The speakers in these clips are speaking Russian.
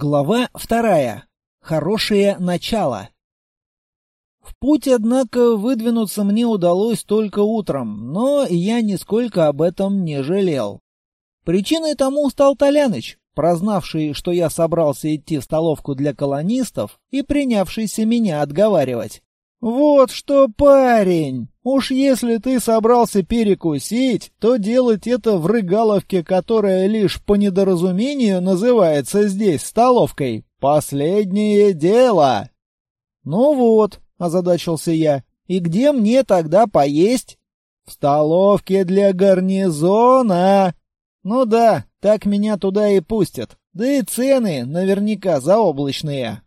Глава вторая. Хорошее начало. В путь, однако, выдвинуться мне удалось только утром, но я нисколько об этом не жалел. Причиной тому стал Толяныч, прознавший, что я собрался идти в столовку для колонистов и принявшийся меня отговаривать. «Вот что, парень! Уж если ты собрался перекусить, то делать это в рыгаловке, которая лишь по недоразумению называется здесь столовкой. Последнее дело!» «Ну вот», — озадачился я, — «и где мне тогда поесть?» «В столовке для гарнизона!» «Ну да, так меня туда и пустят. Да и цены наверняка заоблачные».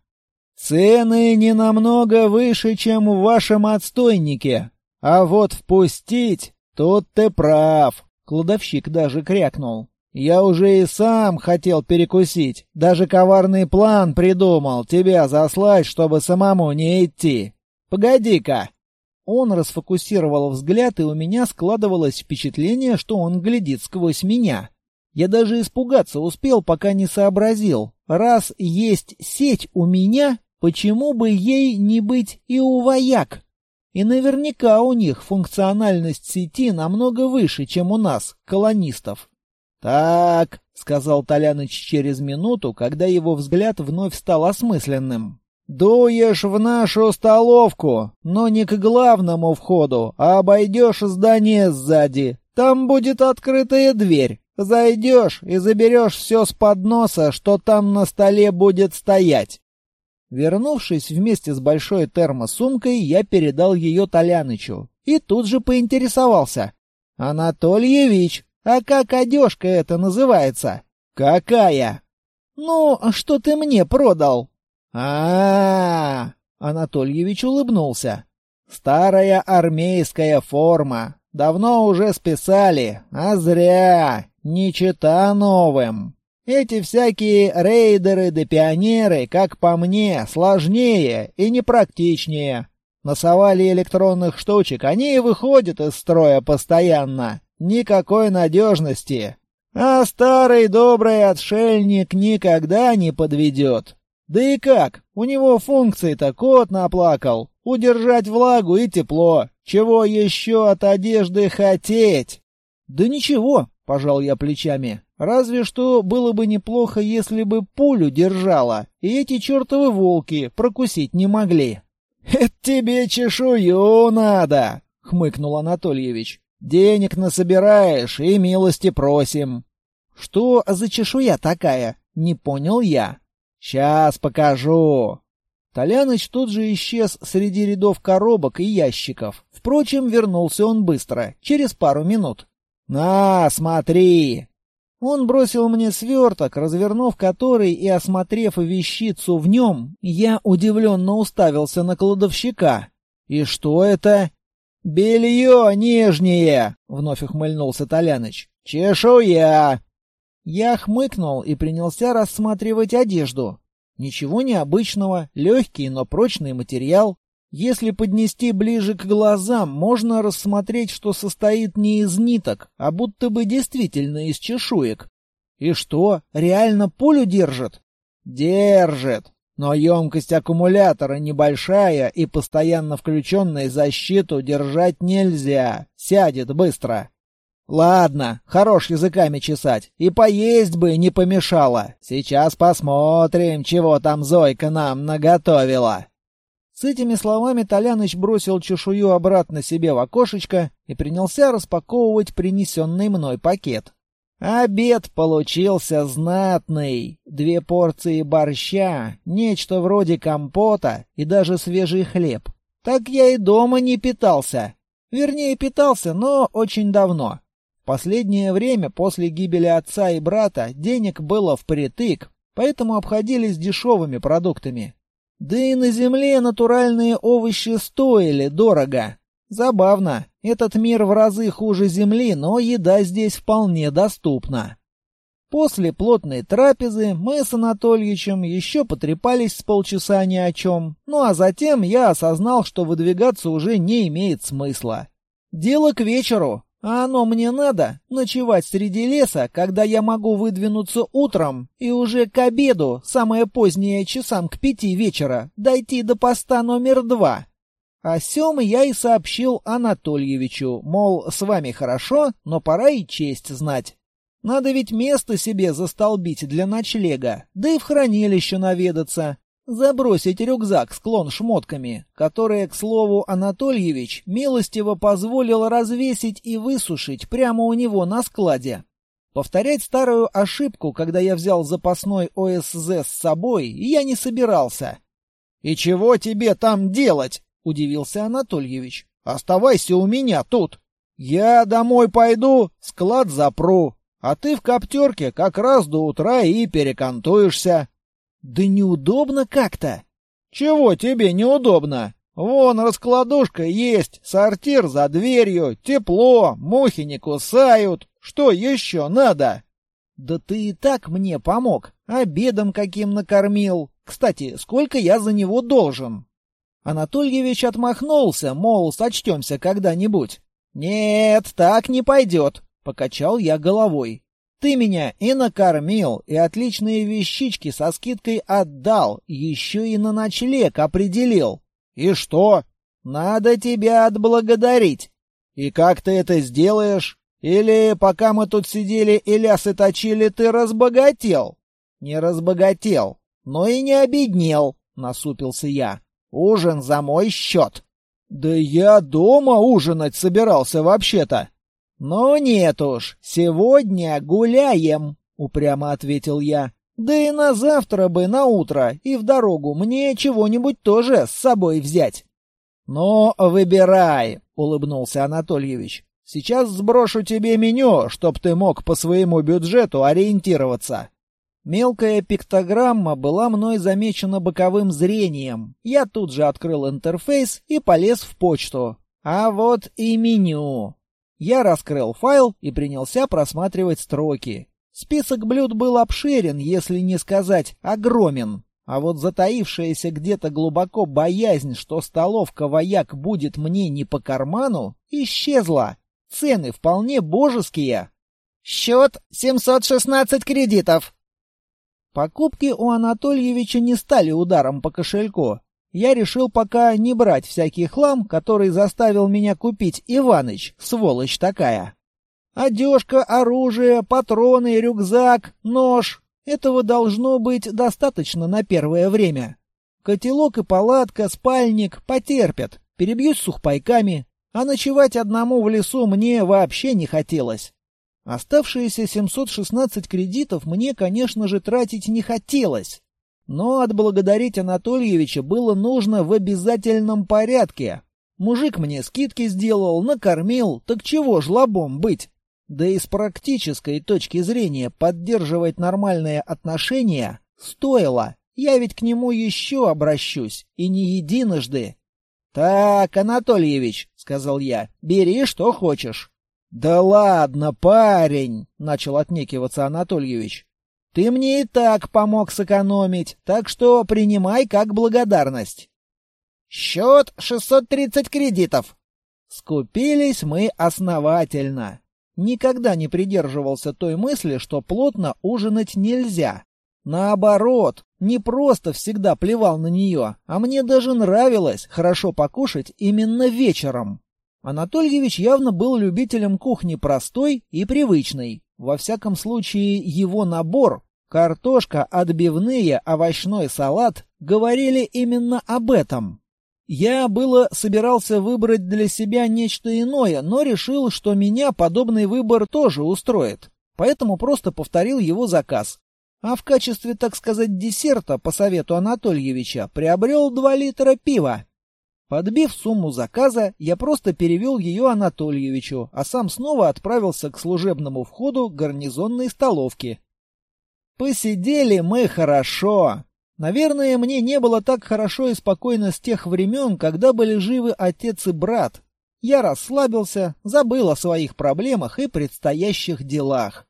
Цены не намного выше, чем в вашем отстойнике. А вот впустить, тут ты прав. Кладовщик даже крякнул. Я уже и сам хотел перекусить. Даже коварный план придумал тебя заслать, чтобы самому не идти. Погоди-ка. Он расфокусировал взгляд, и у меня складывалось впечатление, что он глядит сквозь меня. Я даже испугаться успел, пока не сообразил. Раз есть сеть у меня, почему бы ей не быть и у вояк? И наверняка у них функциональность сети намного выше, чем у нас, колонистов. «Так», — сказал Толяныч через минуту, когда его взгляд вновь стал осмысленным. «Дуешь в нашу столовку, но не к главному входу, а обойдешь здание сзади. Там будет открытая дверь. Зайдешь и заберешь все с подноса, что там на столе будет стоять. Вернувшись вместе с большой термосумкой, я передал ее Толянычу и тут же поинтересовался. «Анатольевич, а как одежка это называется?» «Какая?» «Ну, что ты мне продал?» а, -а, Анатольевич улыбнулся. «Старая армейская форма. Давно уже списали, а зря. Не чита новым. Эти всякие рейдеры да пионеры, как по мне, сложнее и непрактичнее. Насовали электронных штучек, они и выходят из строя постоянно. Никакой надежности. А старый добрый отшельник никогда не подведет. Да и как? У него функции-то кот наплакал. Удержать влагу и тепло. Чего еще от одежды хотеть? Да ничего, пожал я плечами. Разве что было бы неплохо, если бы пулю держала, и эти чертовы волки прокусить не могли. «Это тебе чешую надо!» — хмыкнул Анатольевич. «Денег насобираешь и милости просим». «Что за чешуя такая?» — не понял я. «Сейчас покажу». Толяныч тут же исчез среди рядов коробок и ящиков. Впрочем, вернулся он быстро, через пару минут. «На, смотри!» Он бросил мне сверток, развернув который и осмотрев вещицу в нем, я удивленно уставился на кладовщика. «И что это?» «Белье нижнее!» — вновь ухмыльнулся Толяныч. «Чешуя!» Я хмыкнул и принялся рассматривать одежду. Ничего необычного, легкий, но прочный материал. Если поднести ближе к глазам, можно рассмотреть, что состоит не из ниток, а будто бы действительно из чешуек. И что, реально пулю держит? Держит. Но емкость аккумулятора небольшая и постоянно включенной защиту держать нельзя. Сядет быстро. Ладно, хорош языками чесать. И поесть бы не помешало. Сейчас посмотрим, чего там Зойка нам наготовила. С этими словами Толяныч бросил чешую обратно себе в окошечко и принялся распаковывать принесенный мной пакет. Обед получился знатный. Две порции борща, нечто вроде компота и даже свежий хлеб. Так я и дома не питался. Вернее, питался, но очень давно. Последнее время, после гибели отца и брата, денег было впритык, поэтому обходились дешевыми продуктами. Да и на земле натуральные овощи стоили дорого. Забавно, этот мир в разы хуже земли, но еда здесь вполне доступна. После плотной трапезы мы с Анатольевичем еще потрепались с полчаса ни о чем, ну а затем я осознал, что выдвигаться уже не имеет смысла. Дело к вечеру, А оно мне надо ночевать среди леса, когда я могу выдвинуться утром и уже к обеду, самое позднее часам к пяти вечера, дойти до поста номер два. О сём я и сообщил Анатольевичу, мол, с вами хорошо, но пора и честь знать. Надо ведь место себе застолбить для ночлега, да и в хранилище наведаться. Забросить рюкзак с клон шмотками, которые, к слову, Анатольевич милостиво позволил развесить и высушить прямо у него на складе. Повторять старую ошибку, когда я взял запасной ОСЗ с собой, я не собирался. «И чего тебе там делать?» — удивился Анатольевич. «Оставайся у меня тут. Я домой пойду, склад запру, а ты в коптерке как раз до утра и перекантуешься». Да неудобно как-то. Чего тебе неудобно? Вон раскладушка есть, сортир за дверью, тепло, мухи не кусают. Что еще надо? Да ты и так мне помог. Обедом каким накормил. Кстати, сколько я за него должен? Анатольевич отмахнулся, мол, сочтемся когда-нибудь. «Нет, так не пойдет», — покачал я головой. Ты меня и накормил, и отличные вещички со скидкой отдал, еще и на ночлег определил. И что? Надо тебя отблагодарить. И как ты это сделаешь? Или пока мы тут сидели и лясы точили, ты разбогател? Не разбогател, но и не обеднел, насупился я. Ужин за мой счет. Да я дома ужинать собирался вообще-то. «Ну нет уж, сегодня гуляем», — упрямо ответил я. «Да и на завтра бы, на утро, и в дорогу мне чего-нибудь тоже с собой взять». «Ну, выбирай», — улыбнулся Анатольевич. «Сейчас сброшу тебе меню, чтоб ты мог по своему бюджету ориентироваться». Мелкая пиктограмма была мной замечена боковым зрением. Я тут же открыл интерфейс и полез в почту. А вот и меню. Я раскрыл файл и принялся просматривать строки. Список блюд был обширен, если не сказать огромен. А вот затаившаяся где-то глубоко боязнь, что столовка вояк будет мне не по карману, исчезла. Цены вполне божеские. Счет 716 кредитов. Покупки у Анатольевича не стали ударом по кошельку я решил пока не брать всякий хлам, который заставил меня купить Иваныч, сволочь такая. Одежка, оружие, патроны, рюкзак, нож. Этого должно быть достаточно на первое время. Котелок и палатка, спальник потерпят. Перебьюсь сухпайками, а ночевать одному в лесу мне вообще не хотелось. Оставшиеся 716 кредитов мне, конечно же, тратить не хотелось. Но отблагодарить Анатольевича было нужно в обязательном порядке. Мужик мне скидки сделал, накормил, так чего ж лобом быть? Да и с практической точки зрения поддерживать нормальные отношения стоило. Я ведь к нему еще обращусь, и не единожды. «Так, Анатольевич», — сказал я, — «бери, что хочешь». «Да ладно, парень», — начал отнекиваться Анатольевич. Ты мне и так помог сэкономить, так что принимай как благодарность. Счет 630 кредитов. Скупились мы основательно. Никогда не придерживался той мысли, что плотно ужинать нельзя. Наоборот, не просто всегда плевал на нее, а мне даже нравилось хорошо покушать именно вечером. Анатольевич явно был любителем кухни простой и привычной. Во всяком случае, его набор — картошка, отбивные, овощной салат — говорили именно об этом. Я было собирался выбрать для себя нечто иное, но решил, что меня подобный выбор тоже устроит. Поэтому просто повторил его заказ. А в качестве, так сказать, десерта, по совету Анатольевича, приобрел два литра пива. Подбив сумму заказа, я просто перевел ее Анатольевичу, а сам снова отправился к служебному входу гарнизонной столовки. Посидели мы хорошо. Наверное, мне не было так хорошо и спокойно с тех времен, когда были живы отец и брат. Я расслабился, забыл о своих проблемах и предстоящих делах.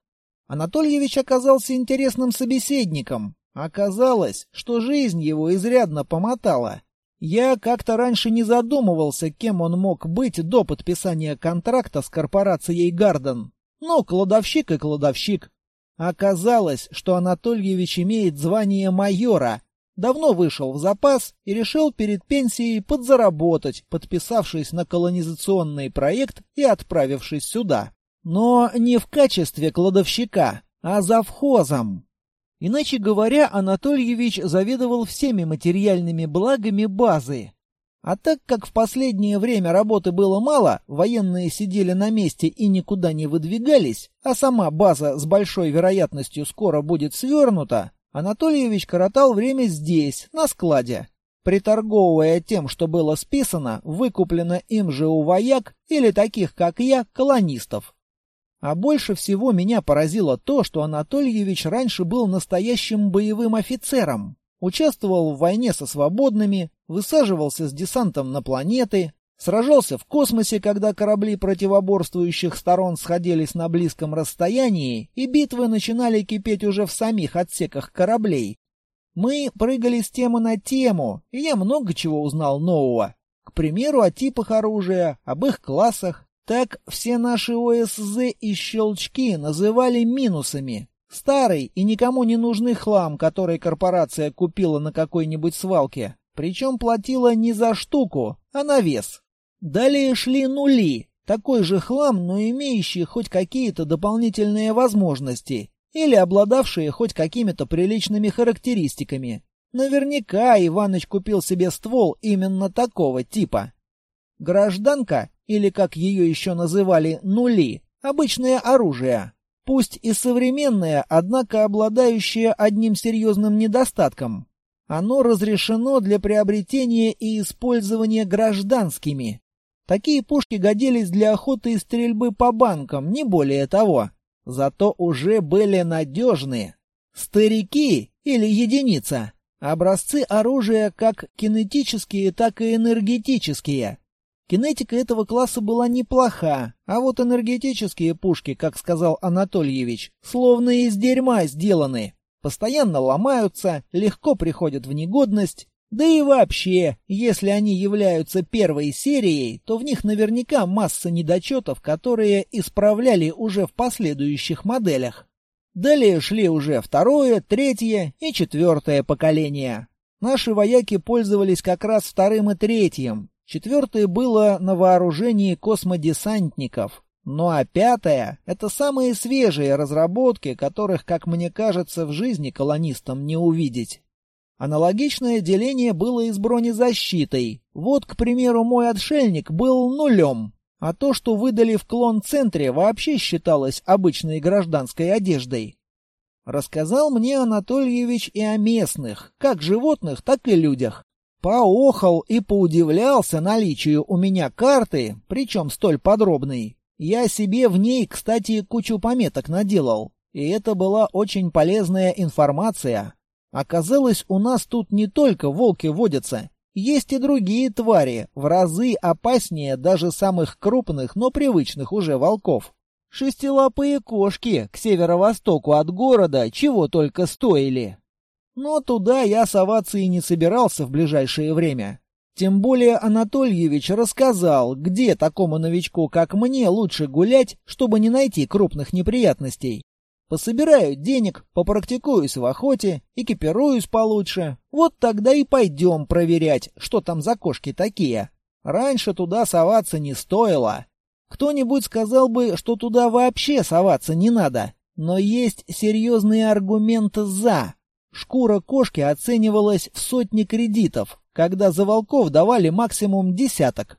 Анатольевич оказался интересным собеседником. Оказалось, что жизнь его изрядно помотала. Я как-то раньше не задумывался, кем он мог быть до подписания контракта с корпорацией «Гарден». Ну, кладовщик и кладовщик. Оказалось, что Анатольевич имеет звание майора, давно вышел в запас и решил перед пенсией подзаработать, подписавшись на колонизационный проект и отправившись сюда. Но не в качестве кладовщика, а завхозом. Иначе говоря, Анатольевич заведовал всеми материальными благами базы. А так как в последнее время работы было мало, военные сидели на месте и никуда не выдвигались, а сама база с большой вероятностью скоро будет свернута, Анатольевич коротал время здесь, на складе, приторговывая тем, что было списано, выкуплено им же у вояк или таких, как я, колонистов. А больше всего меня поразило то, что Анатольевич раньше был настоящим боевым офицером. Участвовал в войне со свободными, высаживался с десантом на планеты, сражался в космосе, когда корабли противоборствующих сторон сходились на близком расстоянии, и битвы начинали кипеть уже в самих отсеках кораблей. Мы прыгали с темы на тему, и я много чего узнал нового. К примеру, о типах оружия, об их классах, так все наши ОСЗ и щелчки называли минусами. Старый и никому не нужный хлам, который корпорация купила на какой-нибудь свалке. Причем платила не за штуку, а на вес. Далее шли нули. Такой же хлам, но имеющий хоть какие-то дополнительные возможности. Или обладавшие хоть какими-то приличными характеристиками. Наверняка Иваныч купил себе ствол именно такого типа. Гражданка или, как ее еще называли, нули, обычное оружие. Пусть и современное, однако обладающее одним серьезным недостатком. Оно разрешено для приобретения и использования гражданскими. Такие пушки годились для охоты и стрельбы по банкам, не более того. Зато уже были надежные. Старики или единица. Образцы оружия как кинетические, так и энергетические. Кинетика этого класса была неплоха, а вот энергетические пушки, как сказал Анатольевич, словно из дерьма сделаны. Постоянно ломаются, легко приходят в негодность. Да и вообще, если они являются первой серией, то в них наверняка масса недочетов, которые исправляли уже в последующих моделях. Далее шли уже второе, третье и четвертое поколение. Наши вояки пользовались как раз вторым и третьим, Четвертое было на вооружении космодесантников. Ну а пятое — это самые свежие разработки, которых, как мне кажется, в жизни колонистам не увидеть. Аналогичное деление было и с бронезащитой. Вот, к примеру, мой отшельник был нулем, а то, что выдали в клон-центре, вообще считалось обычной гражданской одеждой. Рассказал мне Анатольевич и о местных, как животных, так и людях. Поохал и поудивлялся наличию у меня карты, причем столь подробной. Я себе в ней, кстати, кучу пометок наделал. И это была очень полезная информация. Оказалось, у нас тут не только волки водятся. Есть и другие твари, в разы опаснее даже самых крупных, но привычных уже волков. Шестилапые кошки к северо-востоку от города чего только стоили. Но туда я соваться и не собирался в ближайшее время. Тем более Анатольевич рассказал, где такому новичку, как мне, лучше гулять, чтобы не найти крупных неприятностей. Пособираю денег, попрактикуюсь в охоте, экипируюсь получше. Вот тогда и пойдем проверять, что там за кошки такие. Раньше туда соваться не стоило. Кто-нибудь сказал бы, что туда вообще соваться не надо. Но есть серьезные аргументы «за». Шкура кошки оценивалась в сотни кредитов, когда за волков давали максимум десяток.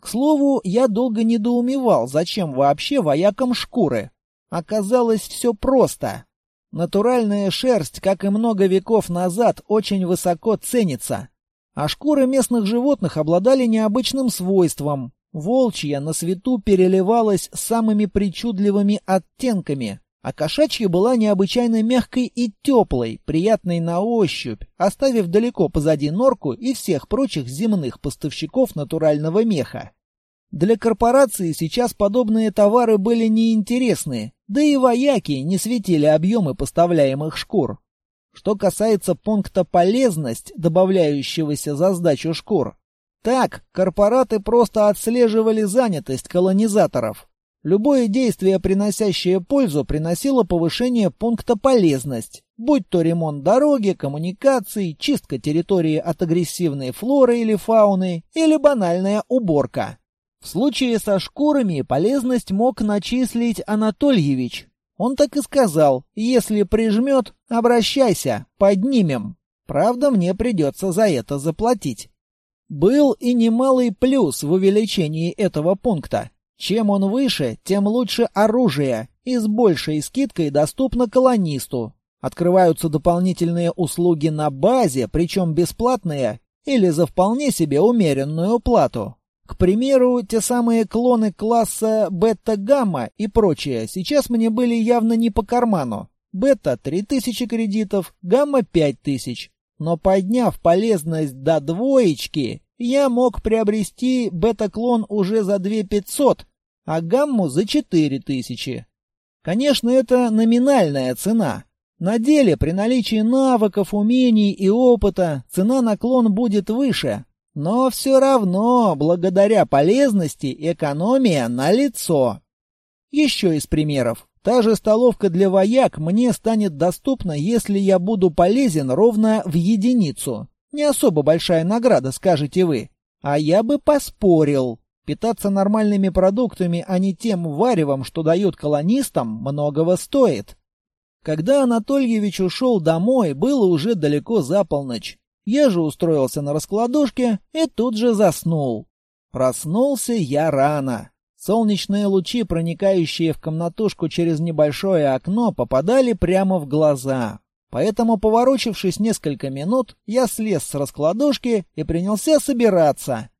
К слову, я долго недоумевал, зачем вообще воякам шкуры. Оказалось все просто. Натуральная шерсть, как и много веков назад, очень высоко ценится. А шкуры местных животных обладали необычным свойством. Волчья на свету переливалась самыми причудливыми оттенками, а кошачья была необычайно мягкой и теплой, приятной на ощупь, оставив далеко позади норку и всех прочих земных поставщиков натурального меха. Для корпорации сейчас подобные товары были неинтересны, да и вояки не светили объемы поставляемых шкур. Что касается пункта «полезность», добавляющегося за сдачу шкур, так корпораты просто отслеживали занятость колонизаторов. Любое действие, приносящее пользу, приносило повышение пункта «полезность», будь то ремонт дороги, коммуникаций, чистка территории от агрессивной флоры или фауны, или банальная уборка. В случае со шкурами полезность мог начислить Анатольевич. Он так и сказал, если прижмет, обращайся, поднимем. Правда, мне придется за это заплатить. Был и немалый плюс в увеличении этого пункта. Чем он выше, тем лучше оружие, и с большей скидкой доступно колонисту. Открываются дополнительные услуги на базе, причем бесплатные, или за вполне себе умеренную плату. К примеру, те самые клоны класса бета-гамма и прочее сейчас мне были явно не по карману. Бета — 3000 кредитов, гамма — 5000. Но подняв полезность до двоечки, я мог приобрести бета-клон уже за 2500, а гамму за 4000. Конечно, это номинальная цена. На деле, при наличии навыков, умений и опыта, цена на клон будет выше. Но все равно, благодаря полезности, экономия налицо. Еще из примеров. Та же столовка для вояк мне станет доступна, если я буду полезен ровно в единицу. Не особо большая награда, скажете вы. А я бы поспорил. Питаться нормальными продуктами, а не тем варевом, что дают колонистам, многого стоит. Когда Анатольевич ушел домой, было уже далеко за полночь. Я же устроился на раскладушке и тут же заснул. Проснулся я рано. Солнечные лучи, проникающие в комнатушку через небольшое окно, попадали прямо в глаза. Поэтому, поворочившись несколько минут, я слез с раскладушки и принялся собираться.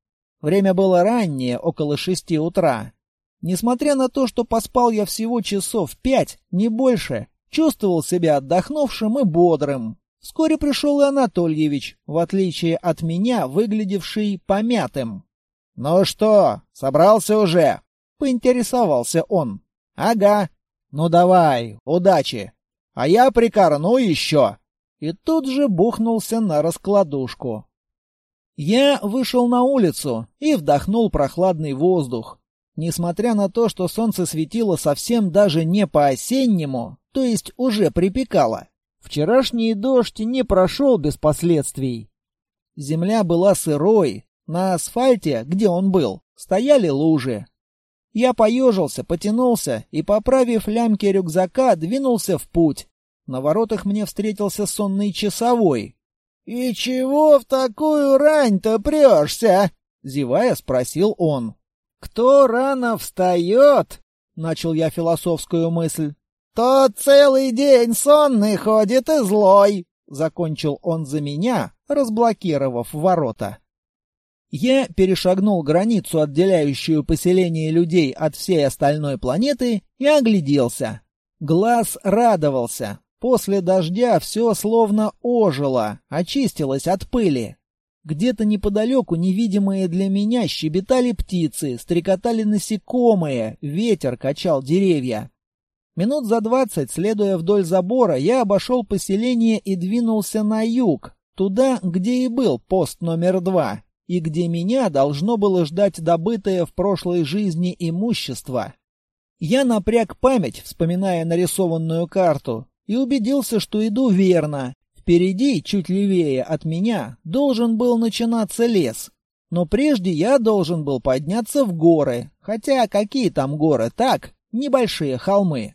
Время было раннее, около шести утра. Несмотря на то, что поспал я всего часов пять, не больше, чувствовал себя отдохнувшим и бодрым. Вскоре пришел и Анатольевич, в отличие от меня, выглядевший помятым. «Ну что, собрался уже?» — поинтересовался он. «Ага. Ну давай, удачи. А я прикорну еще». И тут же бухнулся на раскладушку. Я вышел на улицу и вдохнул прохладный воздух. Несмотря на то, что солнце светило совсем даже не по-осеннему, то есть уже припекало, вчерашний дождь не прошел без последствий. Земля была сырой, на асфальте, где он был, стояли лужи. Я поежился, потянулся и, поправив лямки рюкзака, двинулся в путь. На воротах мне встретился сонный часовой, «И чего в такую рань-то прешься?» — зевая спросил он. «Кто рано встает?» — начал я философскую мысль. «Тот целый день сонный ходит и злой», — закончил он за меня, разблокировав ворота. Я перешагнул границу, отделяющую поселение людей от всей остальной планеты, и огляделся. Глаз радовался. После дождя все словно ожило, очистилось от пыли. Где-то неподалеку невидимые для меня щебетали птицы, стрекотали насекомые, ветер качал деревья. Минут за двадцать, следуя вдоль забора, я обошел поселение и двинулся на юг, туда, где и был пост номер два, и где меня должно было ждать добытое в прошлой жизни имущество. Я напряг память, вспоминая нарисованную карту, и убедился, что иду верно. Впереди, чуть левее от меня, должен был начинаться лес. Но прежде я должен был подняться в горы, хотя какие там горы, так, небольшие холмы.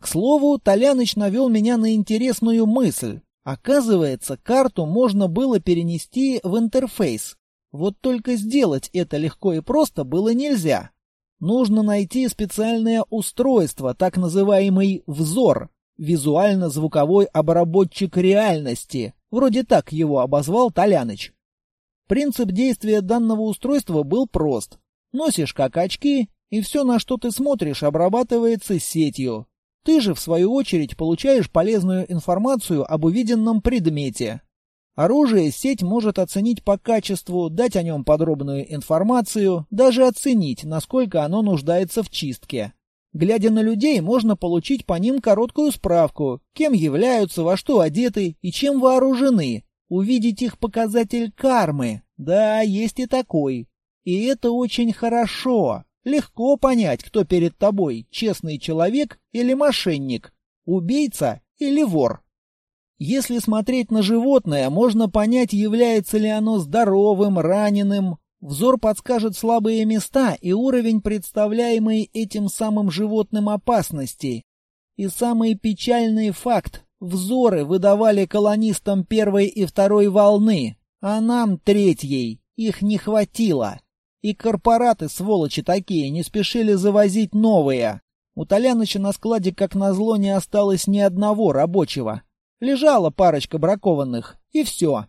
К слову, Толяныч навел меня на интересную мысль. Оказывается, карту можно было перенести в интерфейс. Вот только сделать это легко и просто было нельзя. Нужно найти специальное устройство, так называемый «взор», визуально-звуковой обработчик реальности. Вроде так его обозвал Толяныч. Принцип действия данного устройства был прост. Носишь как очки, и все, на что ты смотришь, обрабатывается сетью. Ты же, в свою очередь, получаешь полезную информацию об увиденном предмете. Оружие сеть может оценить по качеству, дать о нем подробную информацию, даже оценить, насколько оно нуждается в чистке. Глядя на людей, можно получить по ним короткую справку, кем являются, во что одеты и чем вооружены. Увидеть их показатель кармы. Да, есть и такой. И это очень хорошо. Легко понять, кто перед тобой, честный человек или мошенник, убийца или вор. Если смотреть на животное, можно понять, является ли оно здоровым, раненым. Взор подскажет слабые места и уровень представляемой этим самым животным опасности. И самый печальный факт – взоры выдавали колонистам первой и второй волны, а нам третьей. Их не хватило. И корпораты, сволочи такие, не спешили завозить новые. У Толяныча на складе, как назло, не осталось ни одного рабочего. Лежала парочка бракованных, и все.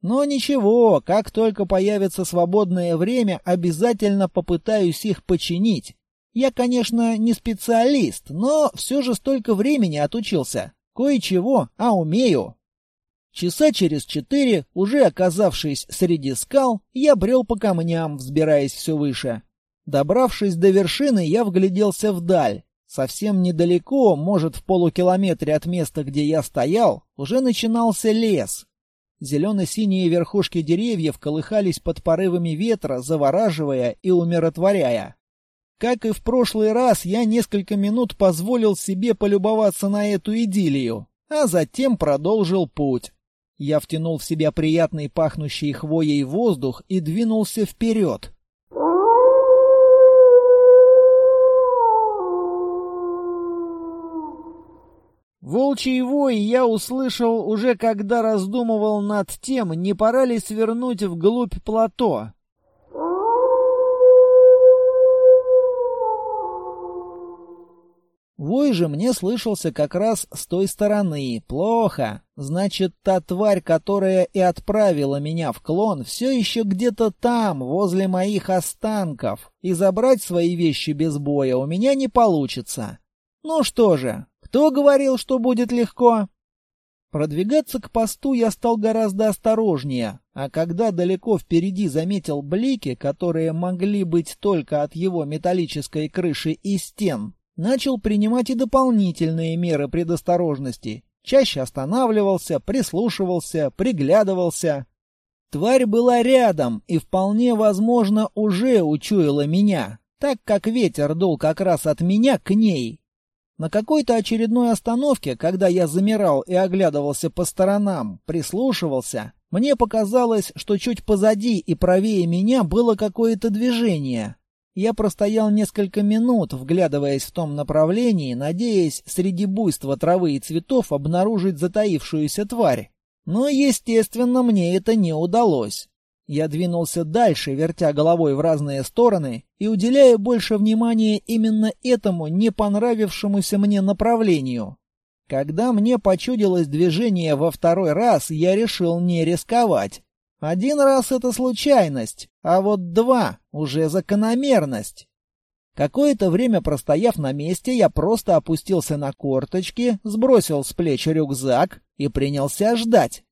Но ничего, как только появится свободное время, обязательно попытаюсь их починить. Я, конечно, не специалист, но все же столько времени отучился. Кое-чего, а умею. Часа через четыре, уже оказавшись среди скал, я брел по камням, взбираясь все выше. Добравшись до вершины, я вгляделся вдаль. Совсем недалеко, может, в полукилометре от места, где я стоял, уже начинался лес. Зелено-синие верхушки деревьев колыхались под порывами ветра, завораживая и умиротворяя. Как и в прошлый раз, я несколько минут позволил себе полюбоваться на эту идиллию, а затем продолжил путь. Я втянул в себя приятный пахнущий хвоей воздух и двинулся вперед. Волчий вой я услышал уже когда раздумывал над тем, не пора ли свернуть вглубь плато. Вой же мне слышался как раз с той стороны. Плохо. Значит, та тварь, которая и отправила меня в клон, все еще где-то там, возле моих останков. И забрать свои вещи без боя у меня не получится. Ну что же, кто говорил, что будет легко? Продвигаться к посту я стал гораздо осторожнее, а когда далеко впереди заметил блики, которые могли быть только от его металлической крыши и стен, начал принимать и дополнительные меры предосторожности. Чаще останавливался, прислушивался, приглядывался. Тварь была рядом и вполне возможно уже учуяла меня, так как ветер дул как раз от меня к ней. На какой-то очередной остановке, когда я замирал и оглядывался по сторонам, прислушивался, мне показалось, что чуть позади и правее меня было какое-то движение. Я простоял несколько минут, вглядываясь в том направлении, надеясь среди буйства травы и цветов обнаружить затаившуюся тварь. Но, естественно, мне это не удалось. Я двинулся дальше, вертя головой в разные стороны и уделяя больше внимания именно этому не понравившемуся мне направлению. Когда мне почудилось движение во второй раз, я решил не рисковать. Один раз это случайность, а вот два — уже закономерность. Какое-то время простояв на месте, я просто опустился на корточки, сбросил с плеч рюкзак и принялся ждать.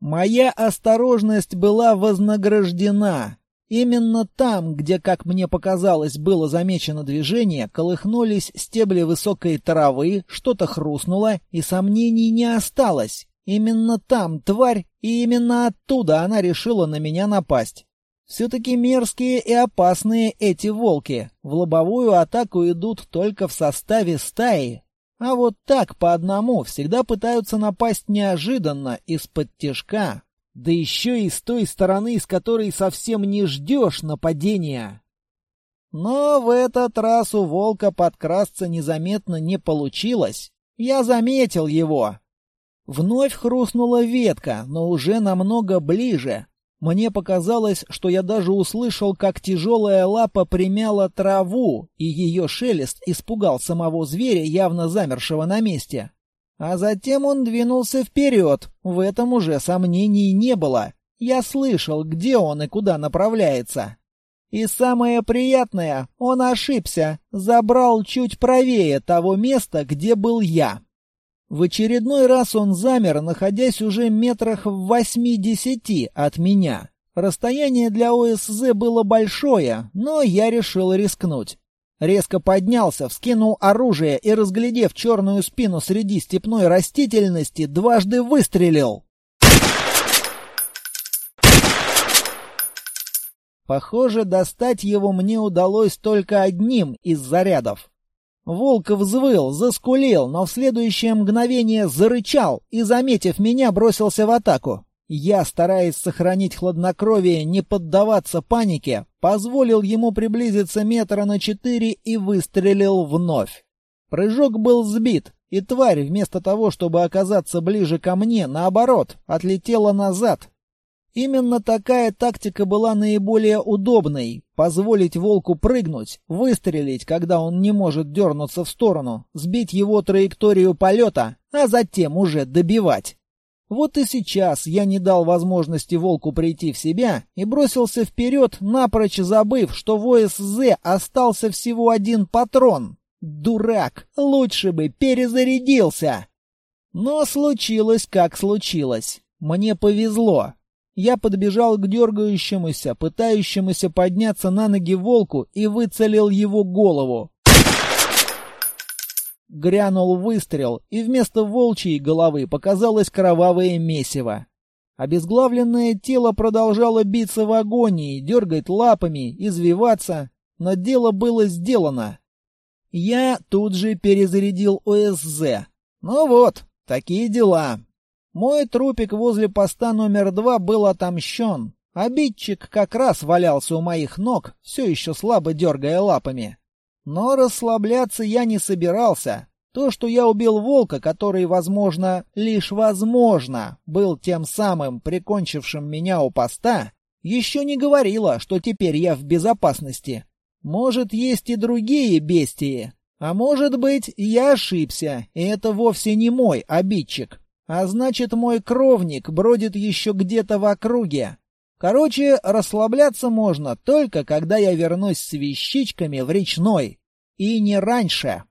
Моя осторожность была вознаграждена. Именно там, где, как мне показалось, было замечено движение, колыхнулись стебли высокой травы, что-то хрустнуло, и сомнений не осталось. Именно там тварь, и именно оттуда она решила на меня напасть. Все-таки мерзкие и опасные эти волки. В лобовую атаку идут только в составе стаи. А вот так по одному всегда пытаются напасть неожиданно, из-под тяжка. Да еще и с той стороны, с которой совсем не ждешь нападения. Но в этот раз у волка подкрасться незаметно не получилось. Я заметил его. Вновь хрустнула ветка, но уже намного ближе. Мне показалось, что я даже услышал, как тяжелая лапа примяла траву, и ее шелест испугал самого зверя, явно замершего на месте. А затем он двинулся вперед, в этом уже сомнений не было. Я слышал, где он и куда направляется. И самое приятное, он ошибся, забрал чуть правее того места, где был я. В очередной раз он замер, находясь уже метрах в восьми-десяти от меня. Расстояние для ОСЗ было большое, но я решил рискнуть. Резко поднялся, вскинул оружие и, разглядев черную спину среди степной растительности, дважды выстрелил. Похоже, достать его мне удалось только одним из зарядов. Волк взвыл, заскулил, но в следующее мгновение зарычал и, заметив меня, бросился в атаку. Я, стараясь сохранить хладнокровие, не поддаваться панике, позволил ему приблизиться метра на четыре и выстрелил вновь. Прыжок был сбит, и тварь, вместо того, чтобы оказаться ближе ко мне, наоборот, отлетела назад, Именно такая тактика была наиболее удобной — позволить волку прыгнуть, выстрелить, когда он не может дернуться в сторону, сбить его траекторию полета, а затем уже добивать. Вот и сейчас я не дал возможности волку прийти в себя и бросился вперед, напрочь забыв, что в ОСЗ остался всего один патрон. Дурак, лучше бы перезарядился. Но случилось, как случилось. Мне повезло. Я подбежал к дергающемуся, пытающемуся подняться на ноги волку и выцелил его голову. Грянул выстрел, и вместо волчьей головы показалось кровавое месиво. Обезглавленное тело продолжало биться в агонии, дергать лапами, извиваться, но дело было сделано. Я тут же перезарядил ОСЗ. Ну вот, такие дела. Мой трупик возле поста номер два был отомщен. Обидчик как раз валялся у моих ног, все еще слабо дергая лапами. Но расслабляться я не собирался. То, что я убил волка, который, возможно, лишь возможно, был тем самым прикончившим меня у поста, еще не говорило, что теперь я в безопасности. Может, есть и другие бестии. А может быть, я ошибся, и это вовсе не мой обидчик. А значит, мой кровник бродит еще где-то в округе. Короче, расслабляться можно только, когда я вернусь с вещичками в речной. И не раньше.